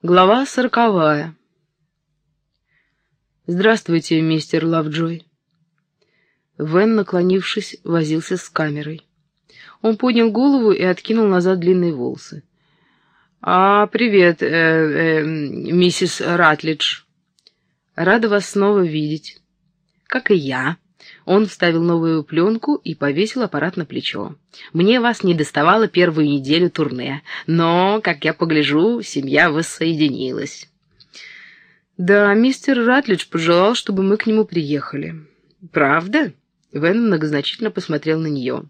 Глава сороковая. «Здравствуйте, мистер Лавджой». Вен, наклонившись, возился с камерой. Он поднял голову и откинул назад длинные волосы. «А, привет, э, э, миссис Ратлидж. Рада вас снова видеть». «Как и я». Он вставил новую пленку и повесил аппарат на плечо. «Мне вас не доставало первую неделю турне, но, как я погляжу, семья воссоединилась». «Да, мистер Ратлидж пожелал, чтобы мы к нему приехали». «Правда?» — Вен многозначительно посмотрел на нее.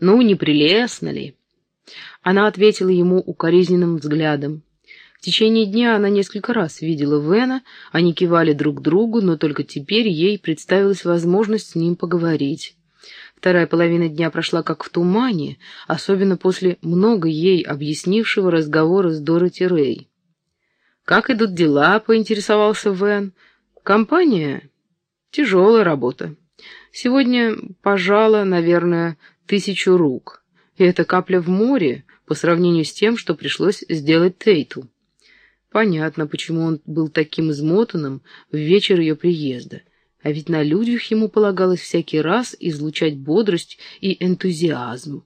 «Ну, не прелестно ли?» Она ответила ему укоризненным взглядом. В течение дня она несколько раз видела Вена, они кивали друг другу, но только теперь ей представилась возможность с ним поговорить. Вторая половина дня прошла как в тумане, особенно после много ей объяснившего разговора с Дороти Рэй. «Как идут дела?» — поинтересовался Вен. «Компания? Тяжелая работа. Сегодня пожала, наверное, тысячу рук. И это капля в море по сравнению с тем, что пришлось сделать Тейту». Понятно, почему он был таким измотанным в вечер ее приезда. А ведь на людях ему полагалось всякий раз излучать бодрость и энтузиазм.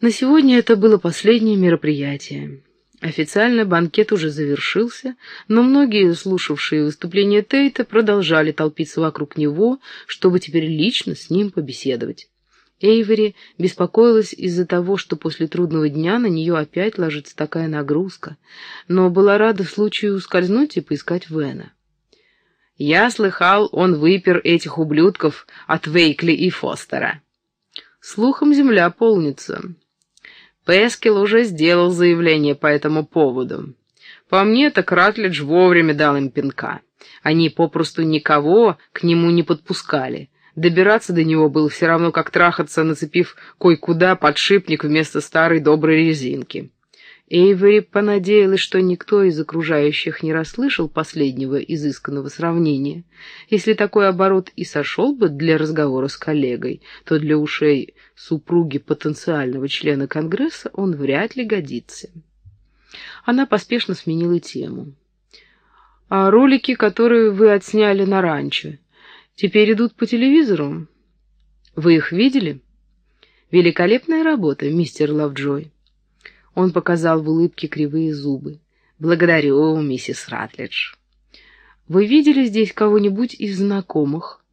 На сегодня это было последнее мероприятие. Официально банкет уже завершился, но многие, слушавшие выступление Тейта, продолжали толпиться вокруг него, чтобы теперь лично с ним побеседовать. Эйвери беспокоилась из-за того, что после трудного дня на нее опять ложится такая нагрузка, но была рада случаю ускользнуть и поискать Вена. «Я слыхал, он выпер этих ублюдков от Вейкли и Фостера». Слухом земля полнится. Пескел уже сделал заявление по этому поводу. По мне, так Ратлидж вовремя дал им пинка. Они попросту никого к нему не подпускали — Добираться до него было все равно, как трахаться, нацепив кое-куда подшипник вместо старой доброй резинки. Эйвери понадеялась, что никто из окружающих не расслышал последнего изысканного сравнения. Если такой оборот и сошел бы для разговора с коллегой, то для ушей супруги потенциального члена Конгресса он вряд ли годится. Она поспешно сменила тему. «А ролики, которые вы отсняли на ранчо, Теперь идут по телевизору. Вы их видели? Великолепная работа, мистер Лавджой. Он показал в улыбке кривые зубы. Благодарю, миссис Ратлидж. Вы видели здесь кого-нибудь из знакомых?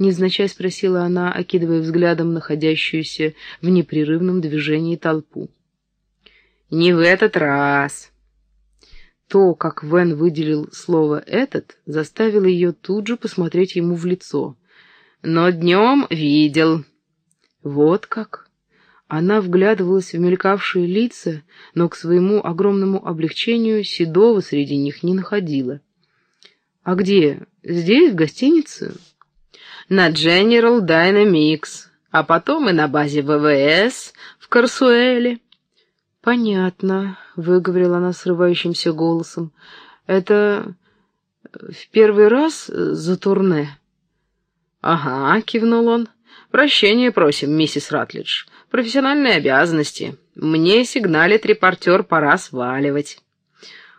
Незначай спросила она, окидывая взглядом находящуюся в непрерывном движении толпу. «Не в этот раз», то, как Вен выделил слово «этот», заставило ее тут же посмотреть ему в лицо. «Но днем видел». «Вот как?» Она вглядывалась в мелькавшие лица, но к своему огромному облегчению Седова среди них не находила. «А где? Здесь, в гостинице?» «На General Dynamics, а потом и на базе ВВС в Корсуэле». «Понятно», — выговорила она срывающимся голосом. «Это в первый раз за турне?» «Ага», — кивнул он. «Прощения просим, миссис Ратлидж. Профессиональные обязанности. Мне сигналит репортер, пора сваливать».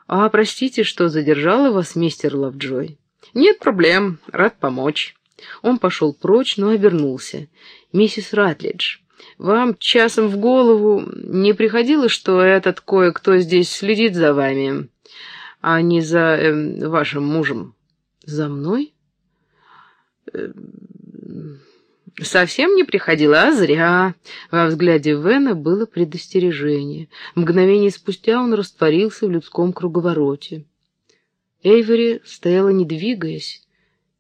«А, простите, что задержала вас, мистер Лавджой?» «Нет проблем, рад помочь». Он пошел прочь, но обернулся. «Миссис Ратлидж, вам часом в голову не приходило, что этот кое-кто здесь следит за вами, а не за э, вашим мужем? За мной? Э, совсем не приходило, а зря. Во взгляде Вена было предостережение. Мгновение спустя он растворился в людском круговороте. Эйвери стояла не двигаясь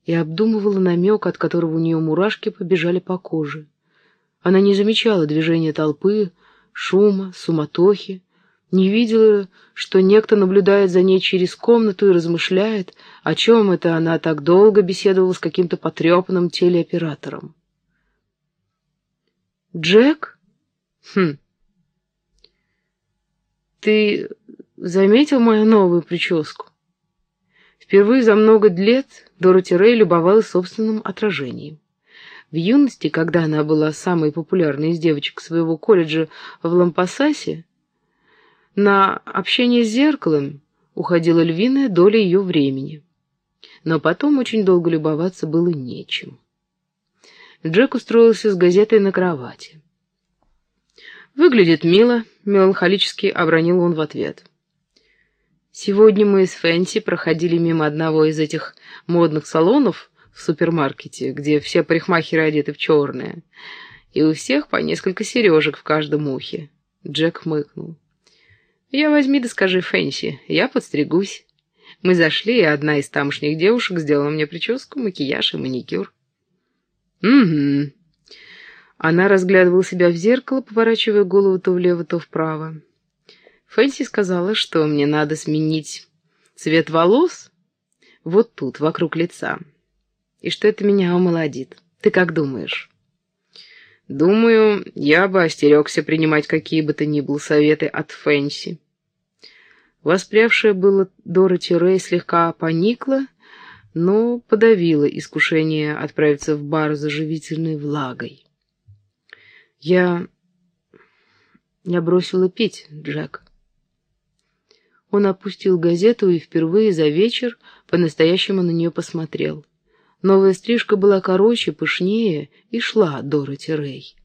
и обдумывала намек, от которого у нее мурашки побежали по коже. Она не замечала движения толпы, шума, суматохи, не видела, что некто наблюдает за ней через комнату и размышляет, о чем это она так долго беседовала с каким-то потрепанным телеоператором. «Джек? Хм. Ты заметил мою новую прическу?» Впервые за много лет Дороти Рэй любовалась собственным отражением. В юности, когда она была самой популярной из девочек своего колледжа в Лампасасе, На общение с зеркалом уходила львиная доля ее времени. Но потом очень долго любоваться было нечем. Джек устроился с газетой на кровати. «Выглядит мило», — меланхолически обронил он в ответ. «Сегодня мы с Фэнси проходили мимо одного из этих модных салонов в супермаркете, где все парикмахеры одеты в черное, и у всех по несколько сережек в каждом ухе». Джек мыкнул. «Я возьми да скажи Фэнси, я подстригусь». Мы зашли, и одна из тамошних девушек сделала мне прическу, макияж и маникюр. «Угу». Она разглядывала себя в зеркало, поворачивая голову то влево, то вправо. Фэнси сказала, что мне надо сменить цвет волос вот тут, вокруг лица, и что это меня омолодит. Ты как думаешь? Думаю, я бы остерегся принимать какие бы то ни было советы от Фэнси. Воспрявшая было Дороти Рэй слегка поникла, но подавила искушение отправиться в бар за живительной влагой. «Я... я бросила пить, Джек». Он опустил газету и впервые за вечер по-настоящему на нее посмотрел. Новая стрижка была короче, пышнее и шла Дороти Рэй.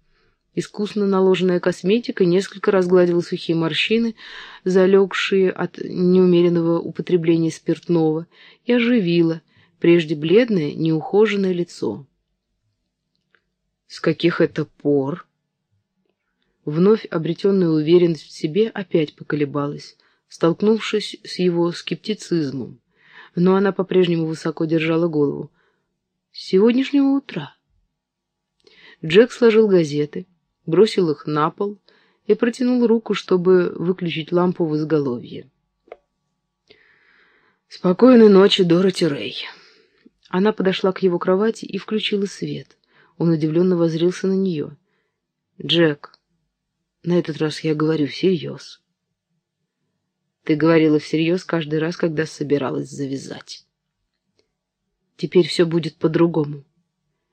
Искусно наложенная косметика несколько разгладила сухие морщины, залегшие от неумеренного употребления спиртного, и оживила прежде бледное, неухоженное лицо. С каких это пор? Вновь обретенная уверенность в себе опять поколебалась, столкнувшись с его скептицизмом. Но она по-прежнему высоко держала голову. Сегодняшнего утра. Джек сложил газеты, бросил их на пол и протянул руку, чтобы выключить лампу в изголовье. «Спокойной ночи, Дороти Рэй». Она подошла к его кровати и включила свет. Он удивленно возрился на нее. «Джек, на этот раз я говорю всерьез». «Ты говорила всерьез каждый раз, когда собиралась завязать». «Теперь все будет по-другому.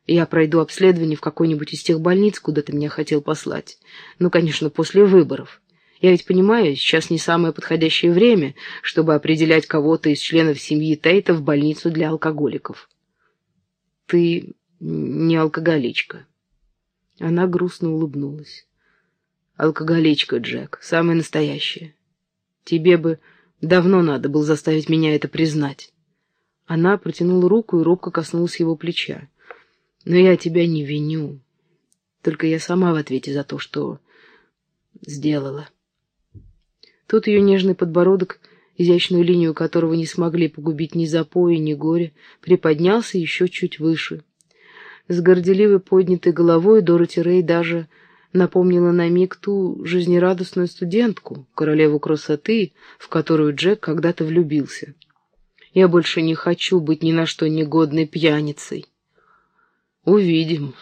Я пройду обследование в какой-нибудь из тех больниц, куда ты меня хотел послать. Ну, конечно, после выборов. Я ведь понимаю, сейчас не самое подходящее время, чтобы определять кого-то из членов семьи Тейта в больницу для алкоголиков. Ты не алкоголичка. Она грустно улыбнулась. Алкоголичка, Джек, самая настоящая. Тебе бы давно надо было заставить меня это признать. Она протянула руку и робко коснулась его плеча. Но я тебя не виню. Только я сама в ответе за то, что сделала. Тут ее нежный подбородок, изящную линию которого не смогли погубить ни запои, ни горе, приподнялся еще чуть выше. С горделивой поднятой головой Дороти Рэй даже напомнила на миг ту жизнерадостную студентку, королеву красоты, в которую Джек когда-то влюбился. «Я больше не хочу быть ни на что негодной пьяницей». «Увидим».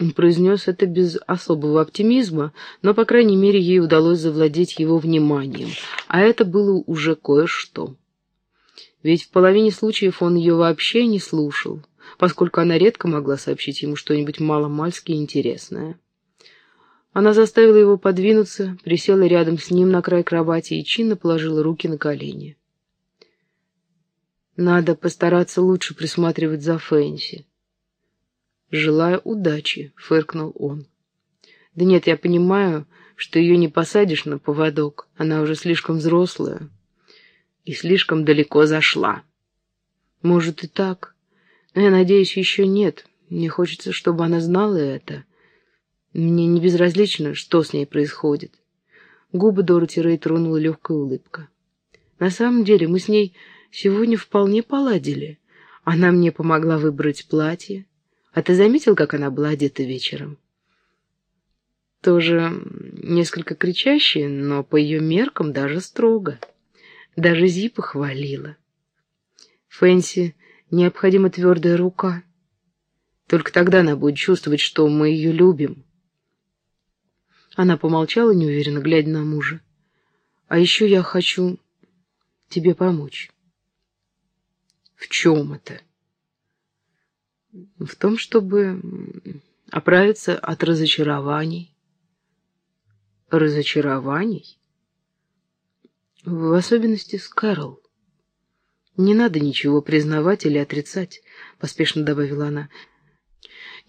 Он произнес это без особого оптимизма, но, по крайней мере, ей удалось завладеть его вниманием, а это было уже кое-что. Ведь в половине случаев он ее вообще не слушал, поскольку она редко могла сообщить ему что-нибудь маломальски интересное. Она заставила его подвинуться, присела рядом с ним на край кровати и чинно положила руки на колени. «Надо постараться лучше присматривать за Фэнси», «Желаю удачи», — фыркнул он. «Да нет, я понимаю, что ее не посадишь на поводок. Она уже слишком взрослая и слишком далеко зашла. Может и так, но я надеюсь, еще нет. Мне хочется, чтобы она знала это. Мне не безразлично, что с ней происходит». Губы Дороти Рэй тронула легкая улыбка. «На самом деле мы с ней сегодня вполне поладили. Она мне помогла выбрать платье». А ты заметил, как она была одета вечером? Тоже несколько кричащая, но по ее меркам даже строго. Даже Зипа хвалила. Фэнси необходима твердая рука. Только тогда она будет чувствовать, что мы ее любим. Она помолчала, неуверенно глядя на мужа. А еще я хочу тебе помочь. В чем это? в том, чтобы оправиться от разочарований. Разочарований? В особенности с Кэрол. «Не надо ничего признавать или отрицать», — поспешно добавила она.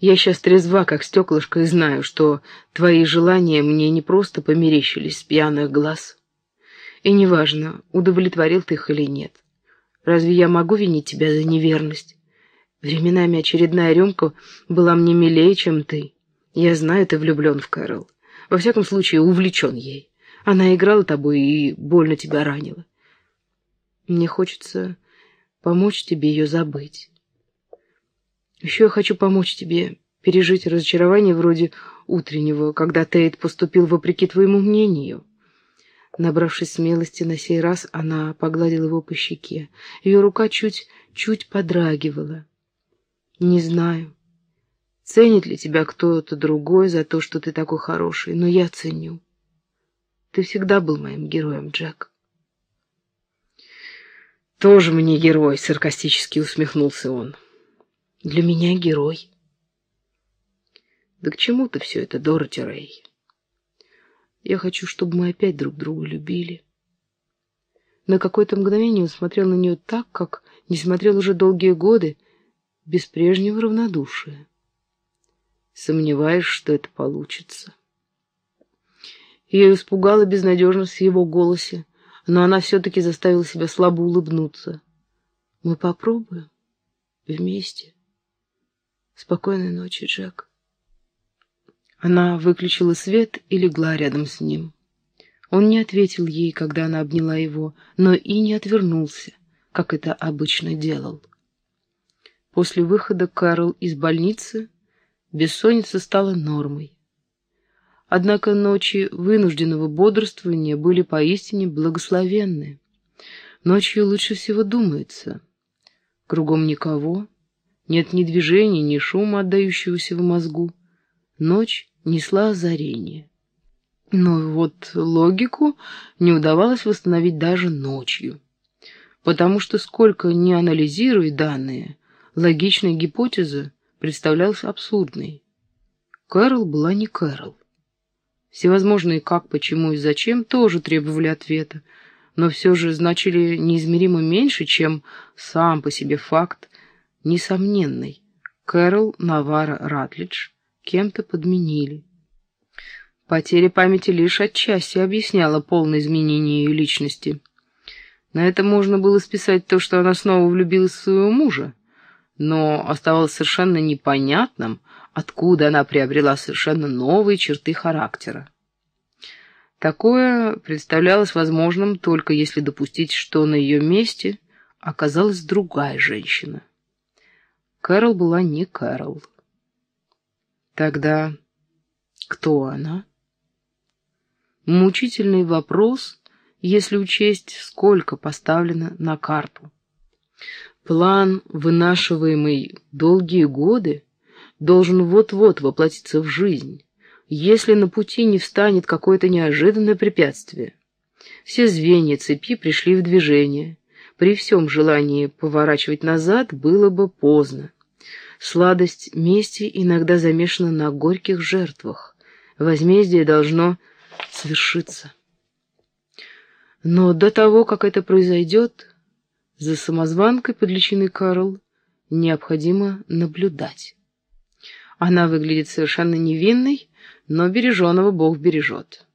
«Я сейчас трезва, как стеклышко, и знаю, что твои желания мне не просто померещились с пьяных глаз. И неважно, удовлетворил ты их или нет. Разве я могу винить тебя за неверность? Временами очередная рюмка была мне милее, чем ты. Я знаю, ты влюблен в Кэрол. Во всяком случае, увлечен ей. Она играла тобой и больно тебя ранила. Мне хочется помочь тебе ее забыть. Еще я хочу помочь тебе пережить разочарование вроде утреннего, когда Тейт поступил вопреки твоему мнению. Набравшись смелости на сей раз, она погладила его по щеке. Ее рука чуть-чуть подрагивала. «Не знаю, ценит ли тебя кто-то другой за то, что ты такой хороший, но я ценю. Ты всегда был моим героем, Джек». «Тоже мне герой», — саркастически усмехнулся он. «Для меня герой». «Да к чему ты все это, Дороти Рэй?» «Я хочу, чтобы мы опять друг друга любили». На какое-то мгновение он смотрел на нее так, как не смотрел уже долгие годы, без прежнего равнодушия. Сомневаюсь, что это получится. Ее испугала безнадежность в его голосе, но она все-таки заставила себя слабо улыбнуться. «Мы попробуем вместе. Спокойной ночи, Джек». Она выключила свет и легла рядом с ним. Он не ответил ей, когда она обняла его, но и не отвернулся, как это обычно делал. После выхода Кэрол из больницы бессонница стала нормой. Однако ночи вынужденного бодрствования были поистине благословенны. Ночью лучше всего думается. Кругом никого, нет ни движения, ни шума, отдающегося в мозгу. Ночь несла озарение. Но вот логику не удавалось восстановить даже ночью. Потому что сколько ни анализируй данные, логичная гипотеза представлялась абсурдной. Кэрол была не Кэрол. Всевозможные «как», «почему» и «зачем» тоже требовали ответа, но все же значили неизмеримо меньше, чем сам по себе факт несомненный. Кэрол Навара Ратлидж кем-то подменили. Потеря памяти лишь отчасти объясняла полное изменение ее личности. На это можно было списать то, что она снова влюбилась в своего мужа, но оставалось совершенно непонятным, откуда она приобрела совершенно новые черты характера. Такое представлялось возможным только если допустить, что на ее месте оказалась другая женщина. Кэрол была не Кэрол. Тогда кто она? Мучительный вопрос, если учесть, сколько поставлено на карту. План, вынашиваемый долгие годы, должен вот-вот воплотиться в жизнь, если на пути не встанет какое-то неожиданное препятствие. Все звенья цепи пришли в движение. При всем желании поворачивать назад было бы поздно. Сладость мести иногда замешана на горьких жертвах. Возмездие должно свершиться. Но до того, как это произойдет, за самозванкой под личиной Карл необходимо наблюдать. Она выглядит совершенно невинной, но береженого Бог бережет.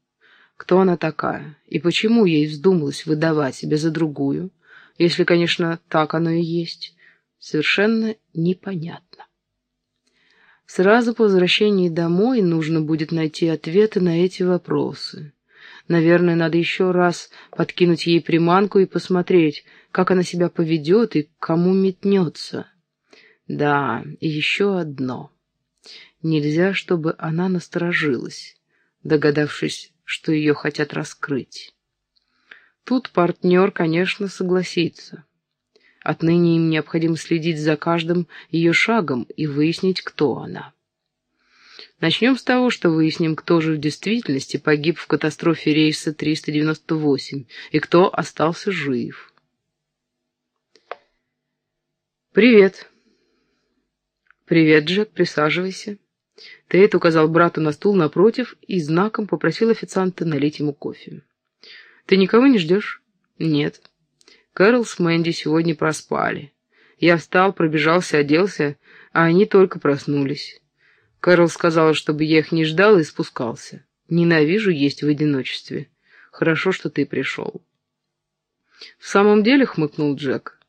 Кто она такая, и почему ей вздумалось выдавать себя за другую, если, конечно, так оно и есть, совершенно непонятно. Сразу по возвращении домой нужно будет найти ответы на эти вопросы. Наверное, надо еще раз подкинуть ей приманку и посмотреть, как она себя поведет и к кому метнется. Да, и еще одно. Нельзя, чтобы она насторожилась, догадавшись, что ее хотят раскрыть. Тут партнер, конечно, согласится. Отныне им необходимо следить за каждым ее шагом и выяснить, кто она. Начнем с того, что выясним, кто же в действительности погиб в катастрофе рейса 398 и кто остался жив. «Привет». «Привет, Джек, присаживайся». Тейт указал брату на стул напротив и знаком попросил официанта налить ему кофе. «Ты никого не ждешь?» Нет. Кэрол с Мэнди сегодня проспали. Я встал, пробежался, оделся, а они только проснулись. Кэрол сказала, чтобы я их не ждал и спускался. Ненавижу есть в одиночестве. Хорошо, что ты пришел. В самом деле, хмыкнул Джек.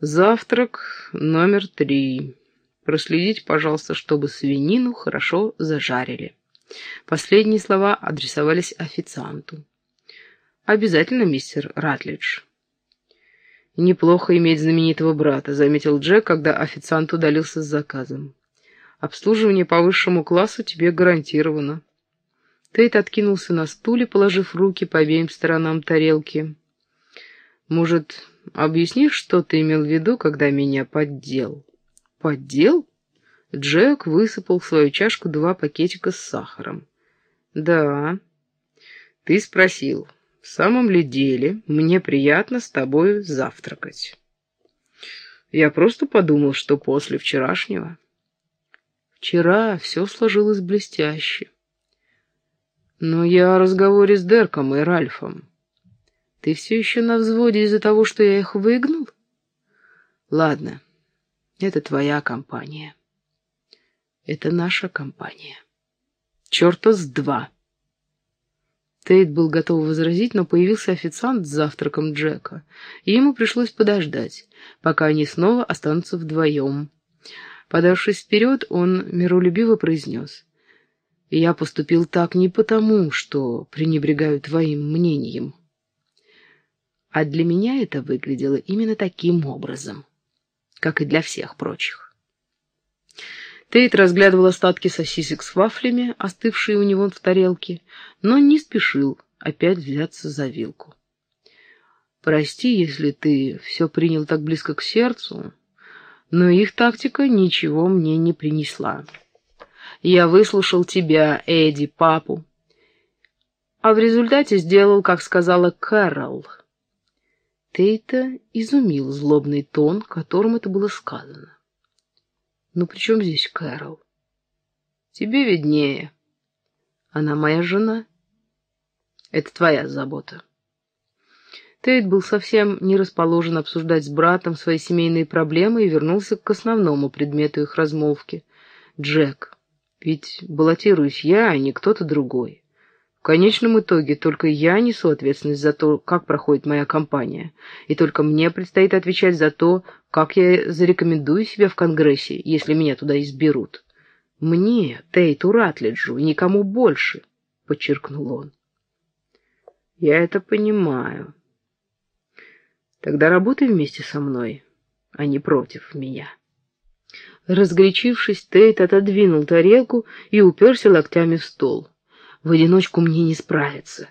Завтрак номер три. Проследите, пожалуйста, чтобы свинину хорошо зажарили. Последние слова адресовались официанту. «Обязательно, мистер Ратлидж». «Неплохо иметь знаменитого брата», — заметил Джек, когда официант удалился с заказом. «Обслуживание по высшему классу тебе гарантировано». Тейт откинулся на стуле, положив руки по обеим сторонам тарелки. «Может, объяснишь, что ты имел в виду, когда меня поддел?» «Поддел?» Джек высыпал в свою чашку два пакетика с сахаром. «Да. Ты спросил, в самом ли деле мне приятно с тобой завтракать?» «Я просто подумал, что после вчерашнего...» «Вчера все сложилось блестяще. Но я о разговоре с Дерком и Ральфом. Ты все еще на взводе из-за того, что я их выгнал? Ладно, это твоя компания». Это наша компания. Черта с два. Тейт был готов возразить, но появился официант с завтраком Джека, и ему пришлось подождать, пока они снова останутся вдвоем. Подавшись вперед, он миролюбиво произнес. «Я поступил так не потому, что пренебрегаю твоим мнением. А для меня это выглядело именно таким образом, как и для всех прочих. Тейт разглядывал остатки сосисек с вафлями, остывшие у него в тарелке, но не спешил опять взяться за вилку. «Прости, если ты все принял так близко к сердцу, но их тактика ничего мне не принесла. Я выслушал тебя, Эдди, папу, а в результате сделал, как сказала Кэрол». Тейта изумил злобный тон, которым это было сказано. «Ну при чем здесь Кэрол?» «Тебе виднее. Она моя жена. Это твоя забота». Тейт был совсем не расположен обсуждать с братом свои семейные проблемы и вернулся к основному предмету их размолвки. «Джек, ведь баллотируюсь я, а не кто-то другой. Конечном итоге только я несу ответственность за то, как проходит моя кампания, и только мне предстоит отвечать за то, как я зарекомендую себя в Конгрессе, если меня туда изберут. Мне, Тейту Ратлиджу, и никому больше, — подчеркнул он. Я это понимаю. Тогда работай вместе со мной, а не против меня. Разгорячившись, Тейт отодвинул тарелку и уперся локтями в стол. В одиночку мне не справиться.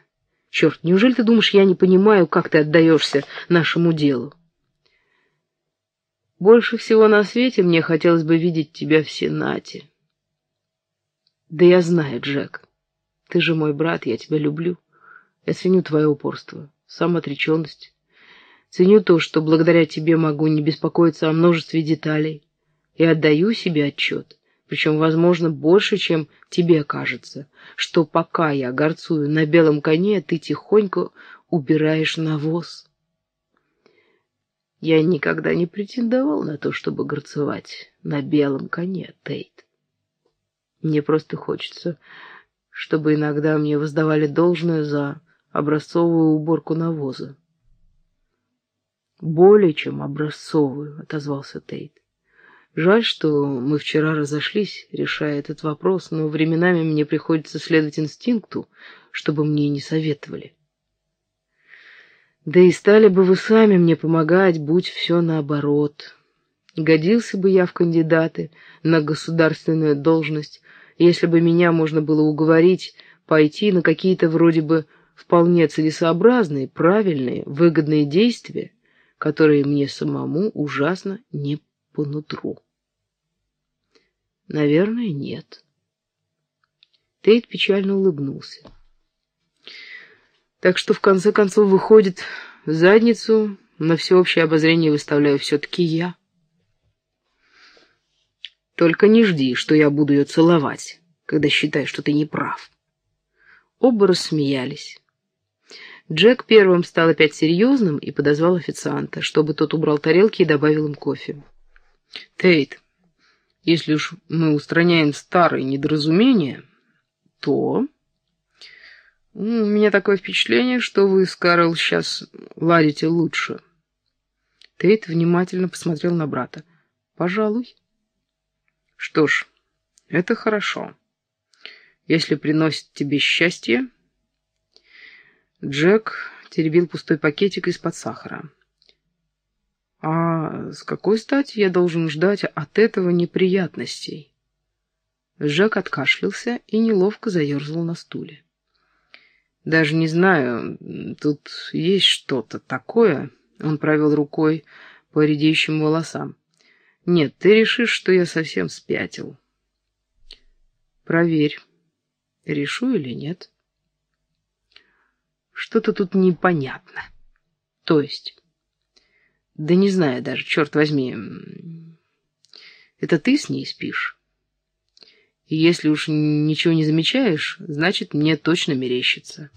Черт, неужели ты думаешь, я не понимаю, как ты отдаешься нашему делу? Больше всего на свете мне хотелось бы видеть тебя в Сенате. Да я знаю, Джек. Ты же мой брат, я тебя люблю. Я ценю твое упорство, самоотреченность. Ценю то, что благодаря тебе могу не беспокоиться о множестве деталей. И отдаю себе отчет, причем, возможно, больше, чем тебе кажется, что пока я горцую на белом коне, ты тихонько убираешь навоз. Я никогда не претендовал на то, чтобы горцевать на белом коне, Тейт. Мне просто хочется, чтобы иногда мне воздавали должное за образцовую уборку навоза. «Более чем образцовую», — отозвался Тейт. Жаль, что мы вчера разошлись, решая этот вопрос, но временами мне приходится следовать инстинкту, чтобы мне не советовали. Да и стали бы вы сами мне помогать, будь все наоборот. Годился бы я в кандидаты на государственную должность, если бы меня можно было уговорить пойти на какие-то вроде бы вполне целесообразные, правильные, выгодные действия, которые мне самому ужасно не по нутру. Наверное, нет. Тейт печально улыбнулся. Так что, в конце концов, выходит, задницу на всеобщее обозрение выставляю все-таки я. Только не жди, что я буду ее целовать, когда считаю, что ты не прав. Оба рассмеялись. Джек первым стал опять серьезным и подозвал официанта, чтобы тот убрал тарелки и добавил им кофе. «Тейт, если уж мы устраняем старые недоразумения, то...» «У меня такое впечатление, что вы с Карл сейчас ладите лучше». Тейт внимательно посмотрел на брата. «Пожалуй». «Что ж, это хорошо. Если приносит тебе счастье...» Джек теребил пустой пакетик из-под сахара. «А с какой стати я должен ждать от этого неприятностей?» Джек откашлялся и неловко заерзал на стуле. «Даже не знаю, тут есть что-то такое...» Он провел рукой по редеющим волосам. «Нет, ты решишь, что я совсем спятил». «Проверь, решу или нет». Что-то тут непонятно. То есть... Да не знаю даже, черт возьми. Это ты с ней спишь? И если уж ничего не замечаешь, значит, мне точно мерещится.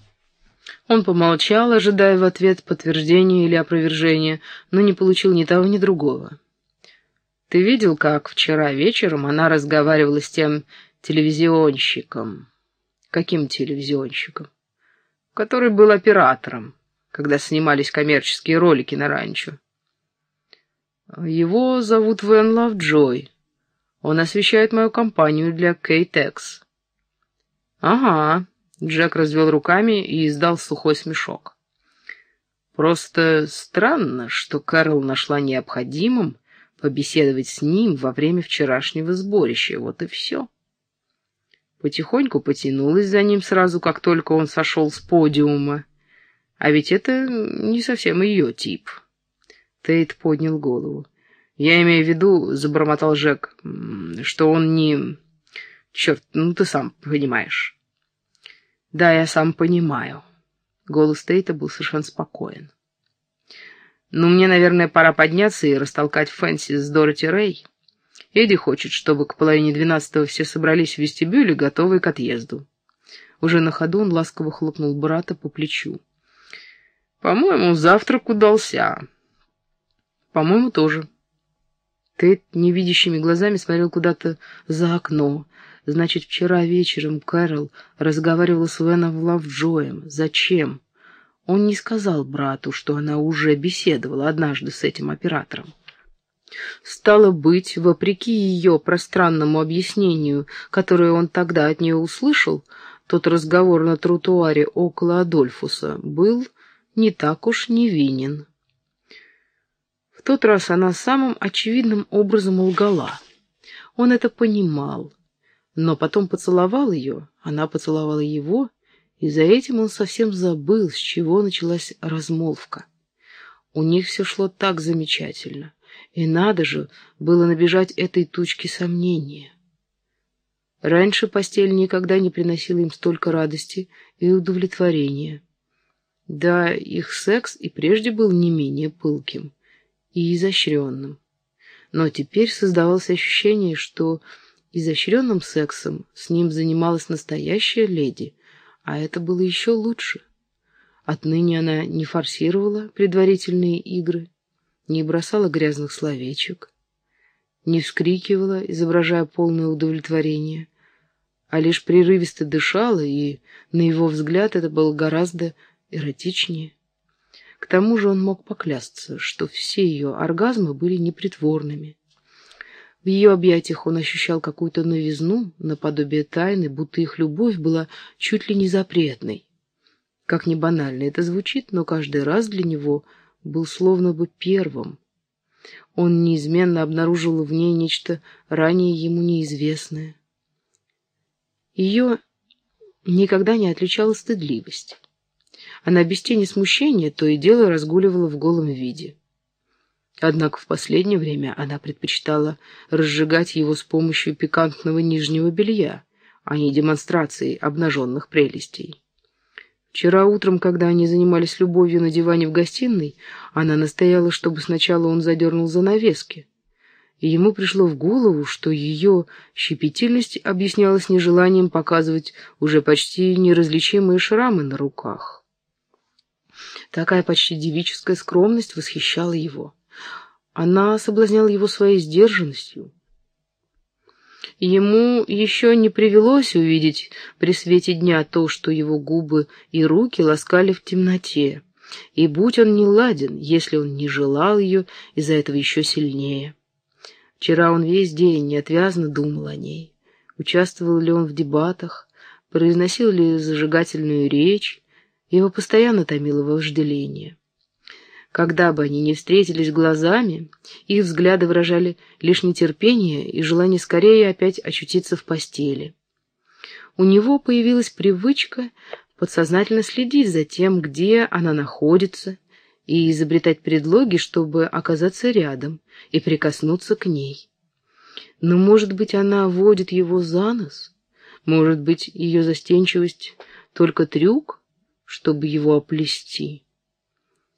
Он помолчал, ожидая в ответ подтверждения или опровержения, но не получил ни того, ни другого. Ты видел, как вчера вечером она разговаривала с тем телевизионщиком? Каким телевизионщиком? который был оператором, когда снимались коммерческие ролики на ранчо. Его зовут Вен Лавджой. Он освещает мою компанию для Кейтекс. Ага, Джек развел руками и издал сухой смешок. Просто странно, что Кэрол нашла необходимым побеседовать с ним во время вчерашнего сборища. Вот и все потихоньку потянулась за ним сразу, как только он сошел с подиума. А ведь это не совсем ее тип. Тейт поднял голову. «Я имею в виду, — забормотал Жек, — что он не... Черт, ну ты сам понимаешь». «Да, я сам понимаю». Голос Тейта был совершенно спокоен. «Ну, мне, наверное, пора подняться и растолкать Фэнси с Дороти Рэй». Эдди хочет, чтобы к половине двенадцатого все собрались в вестибюле, готовые к отъезду. Уже на ходу он ласково хлопнул брата по плечу. «По-моему, завтрак удался». «По-моему, тоже». Тед невидящими глазами смотрел куда-то за окно. Значит, вчера вечером Кэрол разговаривала с Веном Лавджоем. Зачем? Он не сказал брату, что она уже беседовала однажды с этим оператором. Стало быть, вопреки ее пространному объяснению, которое он тогда от нее услышал, тот разговор на тротуаре около Адольфуса был не так уж невинен. В тот раз она самым очевидным образом лгала. Он это понимал, но потом поцеловал ее, она поцеловала его, и за этим он совсем забыл, с чего началась размолвка. У них все шло так замечательно. И надо же было набежать этой тучки сомнения. Раньше постель никогда не приносила им столько радости и удовлетворения. Да, их секс и прежде был не менее пылким и изощренным. Но теперь создавалось ощущение, что изощренным сексом с ним занималась настоящая леди, а это было еще лучше. Отныне она не форсировала предварительные игры, не бросала грязных словечек, не вскрикивала, изображая полное удовлетворение, а лишь прерывисто дышала, и, на его взгляд, это было гораздо эротичнее. К тому же он мог поклясться, что все ее оргазмы были непритворными. В ее объятиях он ощущал какую-то новизну, наподобие тайны, будто их любовь была чуть ли не запретной. Как ни банально это звучит, но каждый раз для него — был словно бы первым. Он неизменно обнаружил в ней нечто ранее ему неизвестное. Ее никогда не отличала стыдливость. Она без тени смущения то и дело разгуливала в голом виде. Однако в последнее время она предпочитала разжигать его с помощью пикантного нижнего белья, а не демонстрацией обнаженных прелестей. Вчера утром, когда они занимались любовью на диване в гостиной, она настояла, чтобы сначала он задернул занавески. И ему пришло в голову, что ее щепетильность объяснялась нежеланием показывать уже почти неразличимые шрамы на руках. Такая почти девическая скромность восхищала его. Она соблазняла его своей сдержанностью. Ему еще не привелось увидеть при свете дня то, что его губы и руки ласкали в темноте. И будь он не ладен, если он не желал ее, из-за этого еще сильнее. Вчера он весь день неотвязно думал о ней. Участвовал ли он в дебатах, произносил ли зажигательную речь, его постоянно томило вожделение. Когда бы они ни встретились глазами, их взгляды выражали лишь нетерпение и желание скорее опять очутиться в постели. У него появилась привычка подсознательно следить за тем, где она находится, и изобретать предлоги, чтобы оказаться рядом и прикоснуться к ней. Но, может быть, она водит его за нос? Может быть, ее застенчивость — только трюк, чтобы его оплести?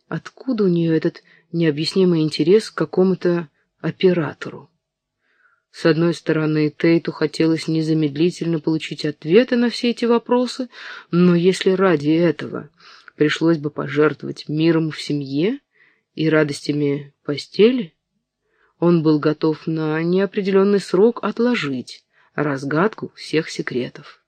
Откуда у нее этот необъяснимый интерес к какому-то оператору? С одной стороны, Тейту хотелось незамедлительно получить ответы на все эти вопросы, но если ради этого пришлось бы пожертвовать миром в семье и радостями постели, он был готов на неопределенный срок отложить разгадку всех секретов.